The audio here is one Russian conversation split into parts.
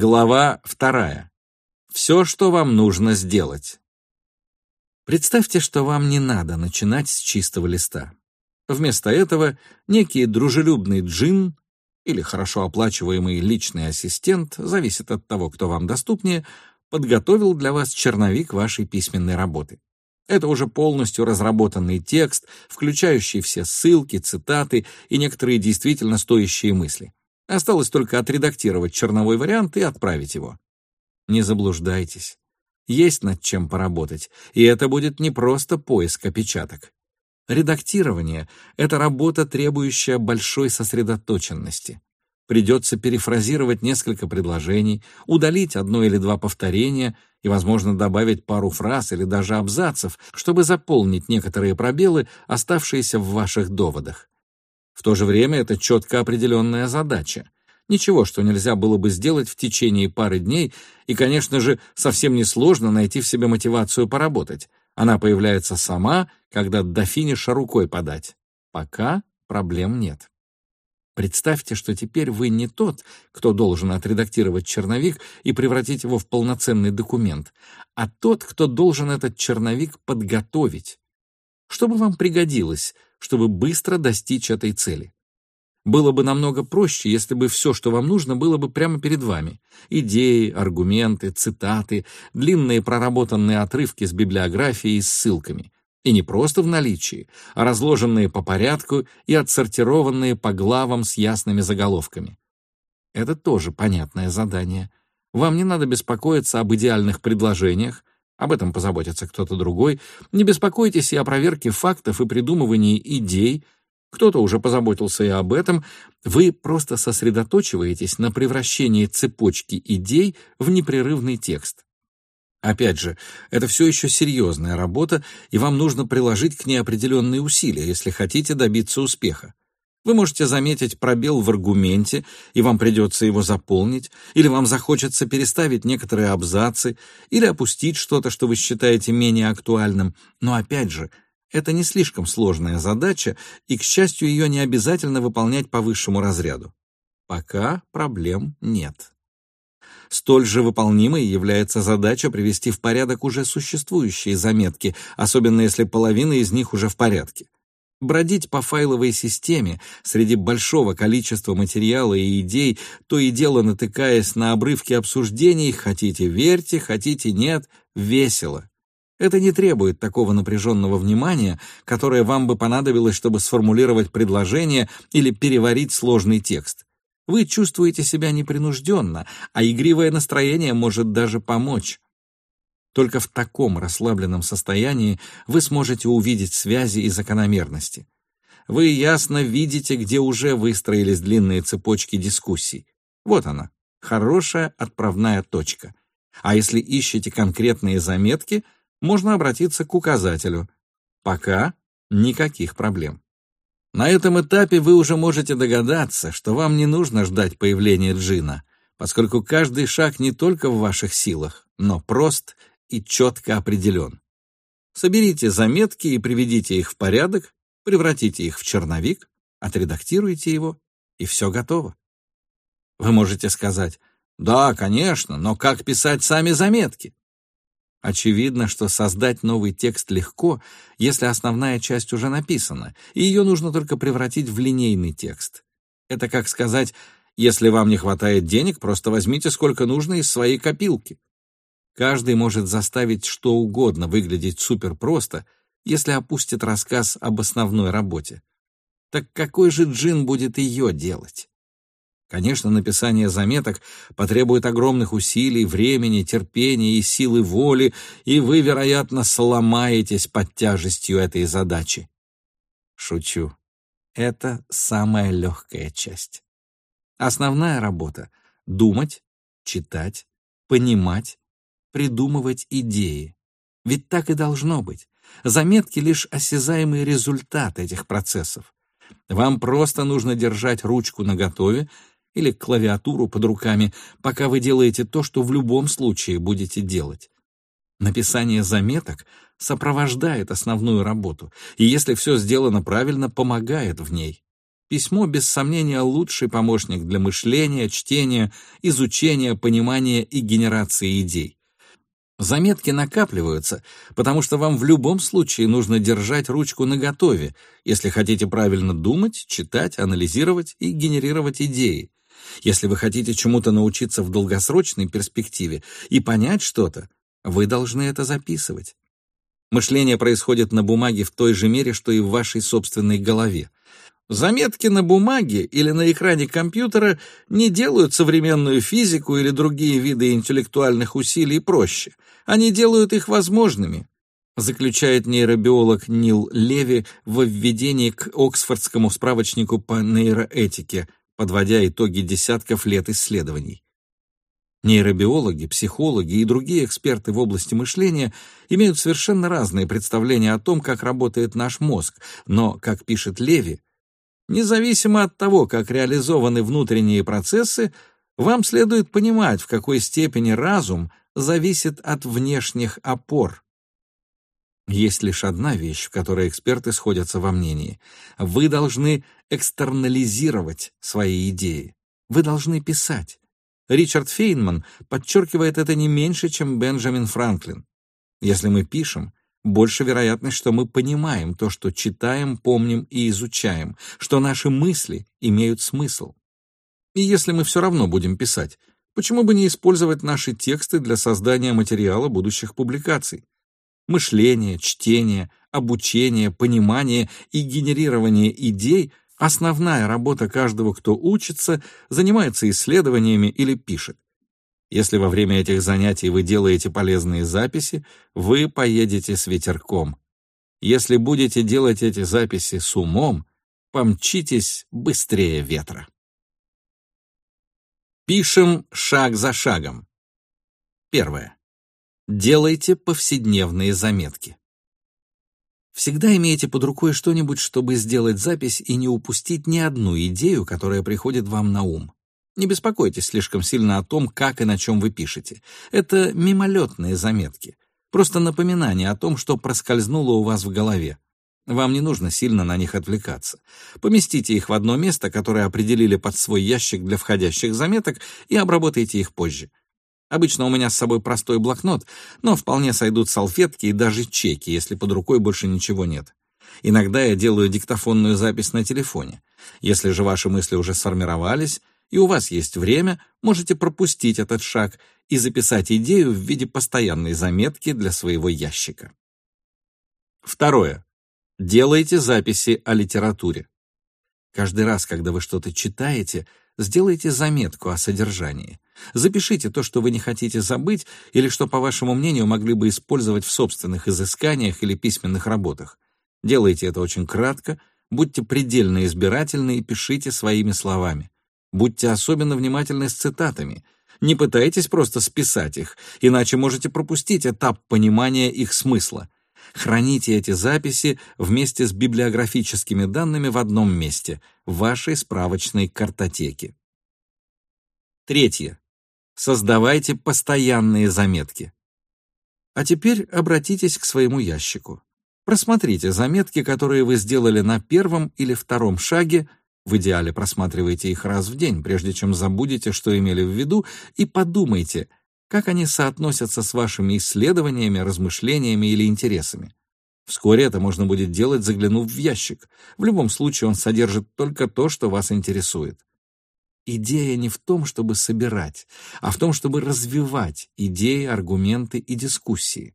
Глава вторая. Все, что вам нужно сделать. Представьте, что вам не надо начинать с чистого листа. Вместо этого некий дружелюбный джин или хорошо оплачиваемый личный ассистент, зависит от того, кто вам доступнее, подготовил для вас черновик вашей письменной работы. Это уже полностью разработанный текст, включающий все ссылки, цитаты и некоторые действительно стоящие мысли. Осталось только отредактировать черновой вариант и отправить его. Не заблуждайтесь. Есть над чем поработать, и это будет не просто поиск опечаток. Редактирование — это работа, требующая большой сосредоточенности. Придется перефразировать несколько предложений, удалить одно или два повторения и, возможно, добавить пару фраз или даже абзацев, чтобы заполнить некоторые пробелы, оставшиеся в ваших доводах. В то же время это четко определенная задача. Ничего, что нельзя было бы сделать в течение пары дней, и, конечно же, совсем несложно найти в себе мотивацию поработать. Она появляется сама, когда до финиша рукой подать. Пока проблем нет. Представьте, что теперь вы не тот, кто должен отредактировать черновик и превратить его в полноценный документ, а тот, кто должен этот черновик подготовить. Что бы вам пригодилось, чтобы быстро достичь этой цели? Было бы намного проще, если бы все, что вам нужно, было бы прямо перед вами. Идеи, аргументы, цитаты, длинные проработанные отрывки с библиографией и ссылками. И не просто в наличии, а разложенные по порядку и отсортированные по главам с ясными заголовками. Это тоже понятное задание. Вам не надо беспокоиться об идеальных предложениях, об этом позаботится кто-то другой. Не беспокойтесь и о проверке фактов и придумывании идей. Кто-то уже позаботился и об этом. Вы просто сосредоточиваетесь на превращении цепочки идей в непрерывный текст. Опять же, это все еще серьезная работа, и вам нужно приложить к ней определенные усилия, если хотите добиться успеха. Вы можете заметить пробел в аргументе, и вам придется его заполнить, или вам захочется переставить некоторые абзацы, или опустить что-то, что вы считаете менее актуальным. Но опять же, это не слишком сложная задача, и, к счастью, ее не обязательно выполнять по высшему разряду. Пока проблем нет. Столь же выполнимой является задача привести в порядок уже существующие заметки, особенно если половина из них уже в порядке. Бродить по файловой системе среди большого количества материала и идей, то и дело натыкаясь на обрывки обсуждений, хотите верьте, хотите нет, весело. Это не требует такого напряженного внимания, которое вам бы понадобилось, чтобы сформулировать предложение или переварить сложный текст. Вы чувствуете себя непринужденно, а игривое настроение может даже помочь. Только в таком расслабленном состоянии вы сможете увидеть связи и закономерности. Вы ясно видите, где уже выстроились длинные цепочки дискуссий. Вот она, хорошая отправная точка. А если ищете конкретные заметки, можно обратиться к указателю. Пока никаких проблем. На этом этапе вы уже можете догадаться, что вам не нужно ждать появления джина, поскольку каждый шаг не только в ваших силах, но прост и четко определен. Соберите заметки и приведите их в порядок, превратите их в черновик, отредактируйте его, и все готово. Вы можете сказать, да, конечно, но как писать сами заметки? Очевидно, что создать новый текст легко, если основная часть уже написана, и ее нужно только превратить в линейный текст. Это как сказать, если вам не хватает денег, просто возьмите сколько нужно из своей копилки. Каждый может заставить что угодно выглядеть суперпросто, если опустит рассказ об основной работе. Так какой же джин будет ее делать? Конечно, написание заметок потребует огромных усилий, времени, терпения и силы воли, и вы, вероятно, сломаетесь под тяжестью этой задачи. Шучу. Это самая легкая часть. Основная работа — думать, читать, понимать, придумывать идеи. Ведь так и должно быть. Заметки — лишь осязаемый результат этих процессов. Вам просто нужно держать ручку наготове или клавиатуру под руками, пока вы делаете то, что в любом случае будете делать. Написание заметок сопровождает основную работу, и если все сделано правильно, помогает в ней. Письмо, без сомнения, лучший помощник для мышления, чтения, изучения, понимания и генерации идей. Заметки накапливаются, потому что вам в любом случае нужно держать ручку наготове, если хотите правильно думать, читать, анализировать и генерировать идеи. Если вы хотите чему-то научиться в долгосрочной перспективе и понять что-то, вы должны это записывать. Мышление происходит на бумаге в той же мере, что и в вашей собственной голове. Заметки на бумаге или на экране компьютера не делают современную физику или другие виды интеллектуальных усилий проще. Они делают их возможными, заключает нейробиолог Нил Леви в введении к Оксфордскому справочнику по нейроэтике, подводя итоги десятков лет исследований. Нейробиологи, психологи и другие эксперты в области мышления имеют совершенно разные представления о том, как работает наш мозг, но, как пишет Леви, Независимо от того, как реализованы внутренние процессы, вам следует понимать, в какой степени разум зависит от внешних опор. Есть лишь одна вещь, в которой эксперты сходятся во мнении. Вы должны экстернализировать свои идеи. Вы должны писать. Ричард Фейнман подчеркивает это не меньше, чем Бенджамин Франклин. Если мы пишем, больше вероятность, что мы понимаем то, что читаем, помним и изучаем, что наши мысли имеют смысл. И если мы все равно будем писать, почему бы не использовать наши тексты для создания материала будущих публикаций? Мышление, чтение, обучение, понимание и генерирование идей — основная работа каждого, кто учится, занимается исследованиями или пишет. Если во время этих занятий вы делаете полезные записи, вы поедете с ветерком. Если будете делать эти записи с умом, помчитесь быстрее ветра. Пишем шаг за шагом. Первое. Делайте повседневные заметки. Всегда имейте под рукой что-нибудь, чтобы сделать запись и не упустить ни одну идею, которая приходит вам на ум. Не беспокойтесь слишком сильно о том, как и на чем вы пишете. Это мимолетные заметки. Просто напоминание о том, что проскользнуло у вас в голове. Вам не нужно сильно на них отвлекаться. Поместите их в одно место, которое определили под свой ящик для входящих заметок, и обработайте их позже. Обычно у меня с собой простой блокнот, но вполне сойдут салфетки и даже чеки, если под рукой больше ничего нет. Иногда я делаю диктофонную запись на телефоне. Если же ваши мысли уже сформировались, и у вас есть время, можете пропустить этот шаг и записать идею в виде постоянной заметки для своего ящика. Второе. Делайте записи о литературе. Каждый раз, когда вы что-то читаете, сделайте заметку о содержании. Запишите то, что вы не хотите забыть или что, по вашему мнению, могли бы использовать в собственных изысканиях или письменных работах. Делайте это очень кратко, будьте предельно избирательны и пишите своими словами. Будьте особенно внимательны с цитатами. Не пытайтесь просто списать их, иначе можете пропустить этап понимания их смысла. Храните эти записи вместе с библиографическими данными в одном месте, в вашей справочной картотеке. Третье. Создавайте постоянные заметки. А теперь обратитесь к своему ящику. Просмотрите заметки, которые вы сделали на первом или втором шаге в идеале просматривайте их раз в день, прежде чем забудете, что имели в виду, и подумайте, как они соотносятся с вашими исследованиями, размышлениями или интересами. Вскоре это можно будет делать, заглянув в ящик. В любом случае он содержит только то, что вас интересует. Идея не в том, чтобы собирать, а в том, чтобы развивать идеи, аргументы и дискуссии.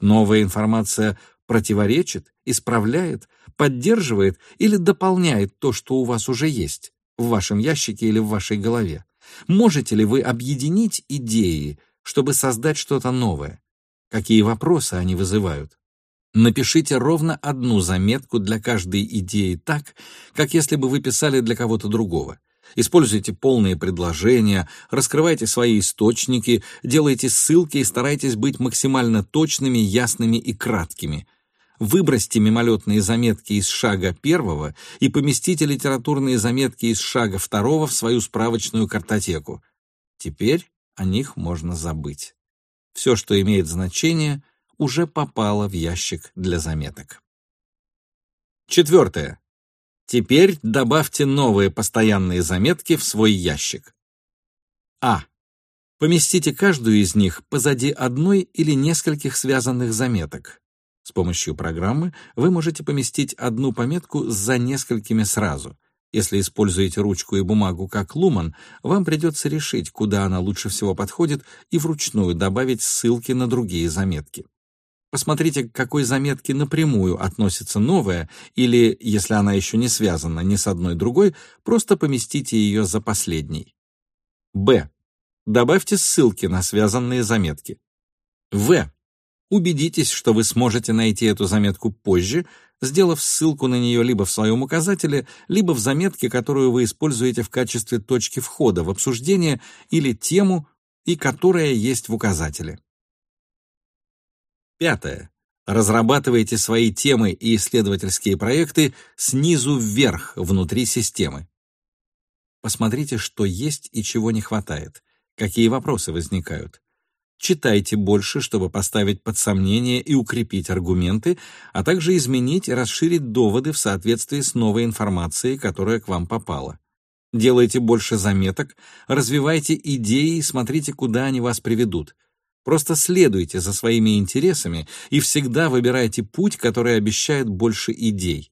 Новая информация противоречит, исправляет, поддерживает или дополняет то, что у вас уже есть в вашем ящике или в вашей голове? Можете ли вы объединить идеи, чтобы создать что-то новое? Какие вопросы они вызывают? Напишите ровно одну заметку для каждой идеи так, как если бы вы писали для кого-то другого. Используйте полные предложения, раскрывайте свои источники, делайте ссылки и старайтесь быть максимально точными, ясными и краткими – Выбросьте мимолетные заметки из шага первого и поместите литературные заметки из шага второго в свою справочную картотеку. Теперь о них можно забыть. Все, что имеет значение, уже попало в ящик для заметок. Четвертое. Теперь добавьте новые постоянные заметки в свой ящик. А. Поместите каждую из них позади одной или нескольких связанных заметок. С помощью программы вы можете поместить одну пометку за несколькими сразу. Если используете ручку и бумагу как луман, вам придется решить, куда она лучше всего подходит, и вручную добавить ссылки на другие заметки. Посмотрите, к какой заметке напрямую относится новая, или, если она еще не связана ни с одной другой, просто поместите ее за последней. Б. Добавьте ссылки на связанные заметки. В. Убедитесь, что вы сможете найти эту заметку позже, сделав ссылку на нее либо в своем указателе, либо в заметке, которую вы используете в качестве точки входа в обсуждение или тему, и которая есть в указателе. Пятое. Разрабатывайте свои темы и исследовательские проекты снизу вверх внутри системы. Посмотрите, что есть и чего не хватает. Какие вопросы возникают? Читайте больше, чтобы поставить под сомнение и укрепить аргументы, а также изменить и расширить доводы в соответствии с новой информацией, которая к вам попала. Делайте больше заметок, развивайте идеи и смотрите, куда они вас приведут. Просто следуйте за своими интересами и всегда выбирайте путь, который обещает больше идей.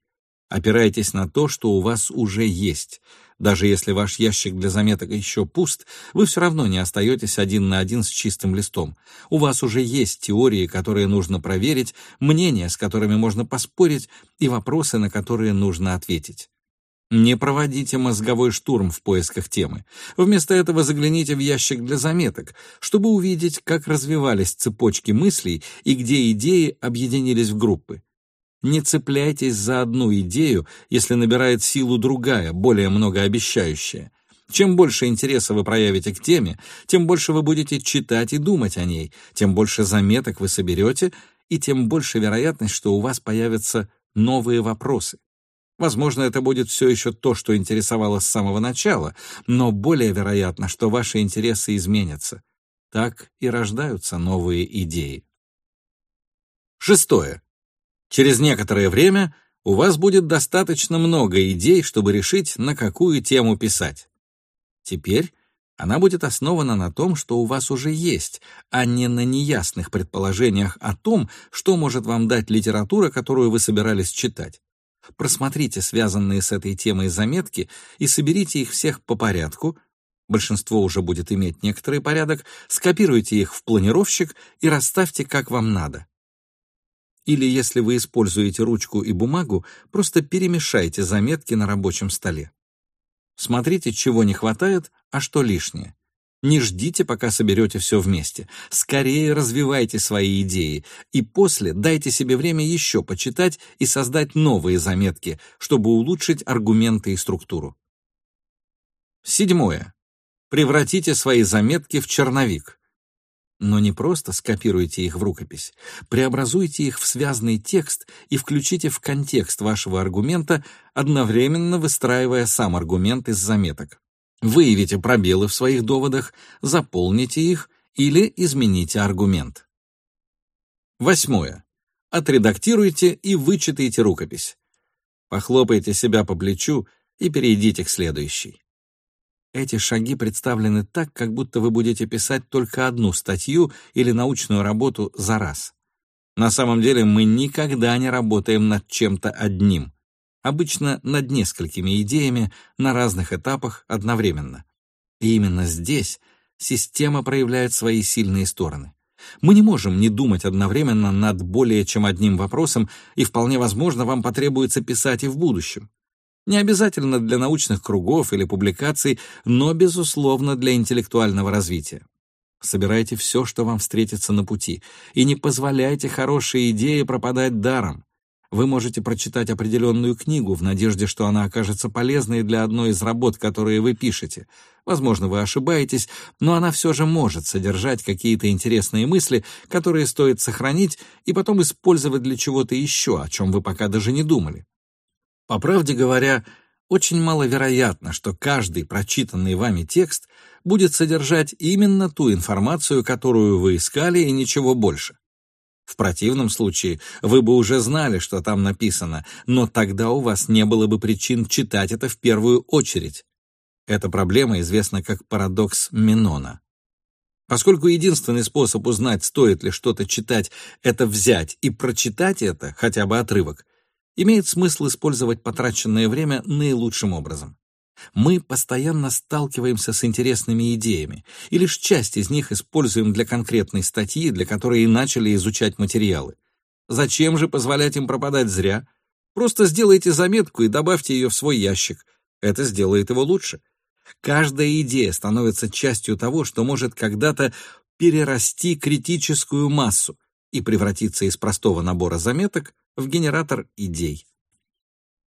Опирайтесь на то, что у вас уже есть — даже если ваш ящик для заметок еще пуст, вы все равно не остаетесь один на один с чистым листом. У вас уже есть теории, которые нужно проверить, мнения, с которыми можно поспорить, и вопросы, на которые нужно ответить. Не проводите мозговой штурм в поисках темы. Вместо этого загляните в ящик для заметок, чтобы увидеть, как развивались цепочки мыслей и где идеи объединились в группы. Не цепляйтесь за одну идею, если набирает силу другая, более многообещающая. Чем больше интереса вы проявите к теме, тем больше вы будете читать и думать о ней, тем больше заметок вы соберете, и тем больше вероятность, что у вас появятся новые вопросы. Возможно, это будет все еще то, что интересовало с самого начала, но более вероятно, что ваши интересы изменятся. Так и рождаются новые идеи. Шестое. Через некоторое время у вас будет достаточно много идей, чтобы решить, на какую тему писать. Теперь она будет основана на том, что у вас уже есть, а не на неясных предположениях о том, что может вам дать литература, которую вы собирались читать. Просмотрите связанные с этой темой заметки и соберите их всех по порядку, большинство уже будет иметь некоторый порядок, скопируйте их в планировщик и расставьте как вам надо. Или, если вы используете ручку и бумагу, просто перемешайте заметки на рабочем столе. Смотрите, чего не хватает, а что лишнее. Не ждите, пока соберете все вместе. Скорее развивайте свои идеи, и после дайте себе время еще почитать и создать новые заметки, чтобы улучшить аргументы и структуру. Седьмое. Превратите свои заметки в черновик. Но не просто скопируйте их в рукопись, преобразуйте их в связанный текст и включите в контекст вашего аргумента, одновременно выстраивая сам аргумент из заметок. Выявите пробелы в своих доводах, заполните их или измените аргумент. Восьмое. Отредактируйте и вычитайте рукопись. Похлопайте себя по плечу и перейдите к следующей. Эти шаги представлены так, как будто вы будете писать только одну статью или научную работу за раз. На самом деле мы никогда не работаем над чем-то одним. Обычно над несколькими идеями на разных этапах одновременно. И именно здесь система проявляет свои сильные стороны. Мы не можем не думать одновременно над более чем одним вопросом, и вполне возможно, вам потребуется писать и в будущем. Не обязательно для научных кругов или публикаций, но, безусловно, для интеллектуального развития. Собирайте все, что вам встретится на пути, и не позволяйте хорошие идеи пропадать даром. Вы можете прочитать определенную книгу в надежде, что она окажется полезной для одной из работ, которые вы пишете. Возможно, вы ошибаетесь, но она все же может содержать какие-то интересные мысли, которые стоит сохранить и потом использовать для чего-то еще, о чем вы пока даже не думали. По правде говоря, очень маловероятно, что каждый прочитанный вами текст будет содержать именно ту информацию, которую вы искали, и ничего больше. В противном случае вы бы уже знали, что там написано, но тогда у вас не было бы причин читать это в первую очередь. Эта проблема известна как парадокс Менона. Поскольку единственный способ узнать, стоит ли что-то читать, это взять и прочитать это, хотя бы отрывок, имеет смысл использовать потраченное время наилучшим образом. Мы постоянно сталкиваемся с интересными идеями, и лишь часть из них используем для конкретной статьи, для которой и начали изучать материалы. Зачем же позволять им пропадать зря? Просто сделайте заметку и добавьте ее в свой ящик. Это сделает его лучше. Каждая идея становится частью того, что может когда-то перерасти критическую массу и превратиться из простого набора заметок в генератор идей.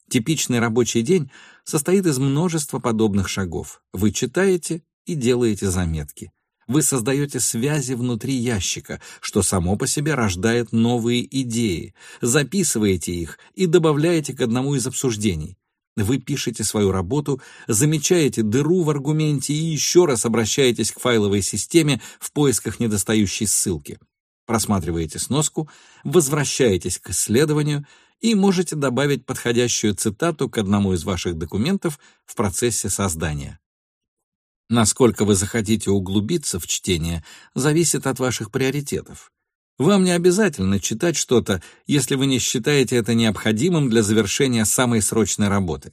Типичный рабочий день состоит из множества подобных шагов. Вы читаете и делаете заметки. Вы создаете связи внутри ящика, что само по себе рождает новые идеи, записываете их и добавляете к одному из обсуждений. Вы пишете свою работу, замечаете дыру в аргументе и еще раз обращаетесь к файловой системе в поисках недостающей ссылки. Просматриваете сноску, возвращаетесь к исследованию и можете добавить подходящую цитату к одному из ваших документов в процессе создания. Насколько вы захотите углубиться в чтение, зависит от ваших приоритетов. Вам не обязательно читать что-то, если вы не считаете это необходимым для завершения самой срочной работы.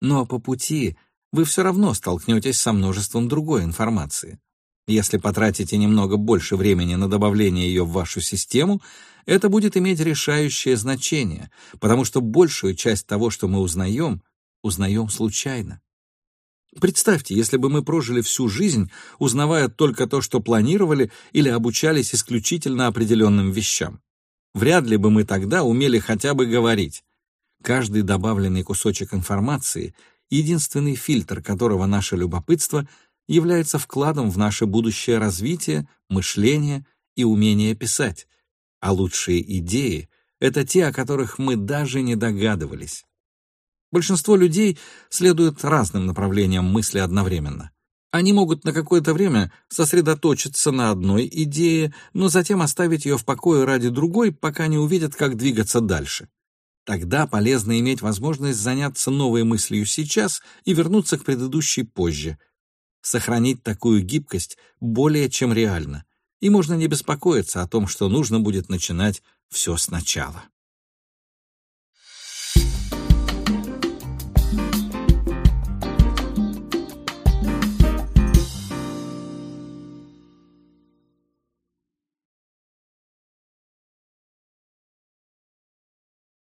Но по пути вы все равно столкнетесь со множеством другой информации. Если потратите немного больше времени на добавление ее в вашу систему, это будет иметь решающее значение, потому что большую часть того, что мы узнаем, узнаем случайно. Представьте, если бы мы прожили всю жизнь, узнавая только то, что планировали, или обучались исключительно определенным вещам. Вряд ли бы мы тогда умели хотя бы говорить. Каждый добавленный кусочек информации — единственный фильтр которого наше любопытство является вкладом в наше будущее развитие, мышление и умение писать. А лучшие идеи — это те, о которых мы даже не догадывались. Большинство людей следуют разным направлениям мысли одновременно. Они могут на какое-то время сосредоточиться на одной идее, но затем оставить ее в покое ради другой, пока не увидят, как двигаться дальше. Тогда полезно иметь возможность заняться новой мыслью сейчас и вернуться к предыдущей позже. Сохранить такую гибкость более чем реально, и можно не беспокоиться о том, что нужно будет начинать все сначала.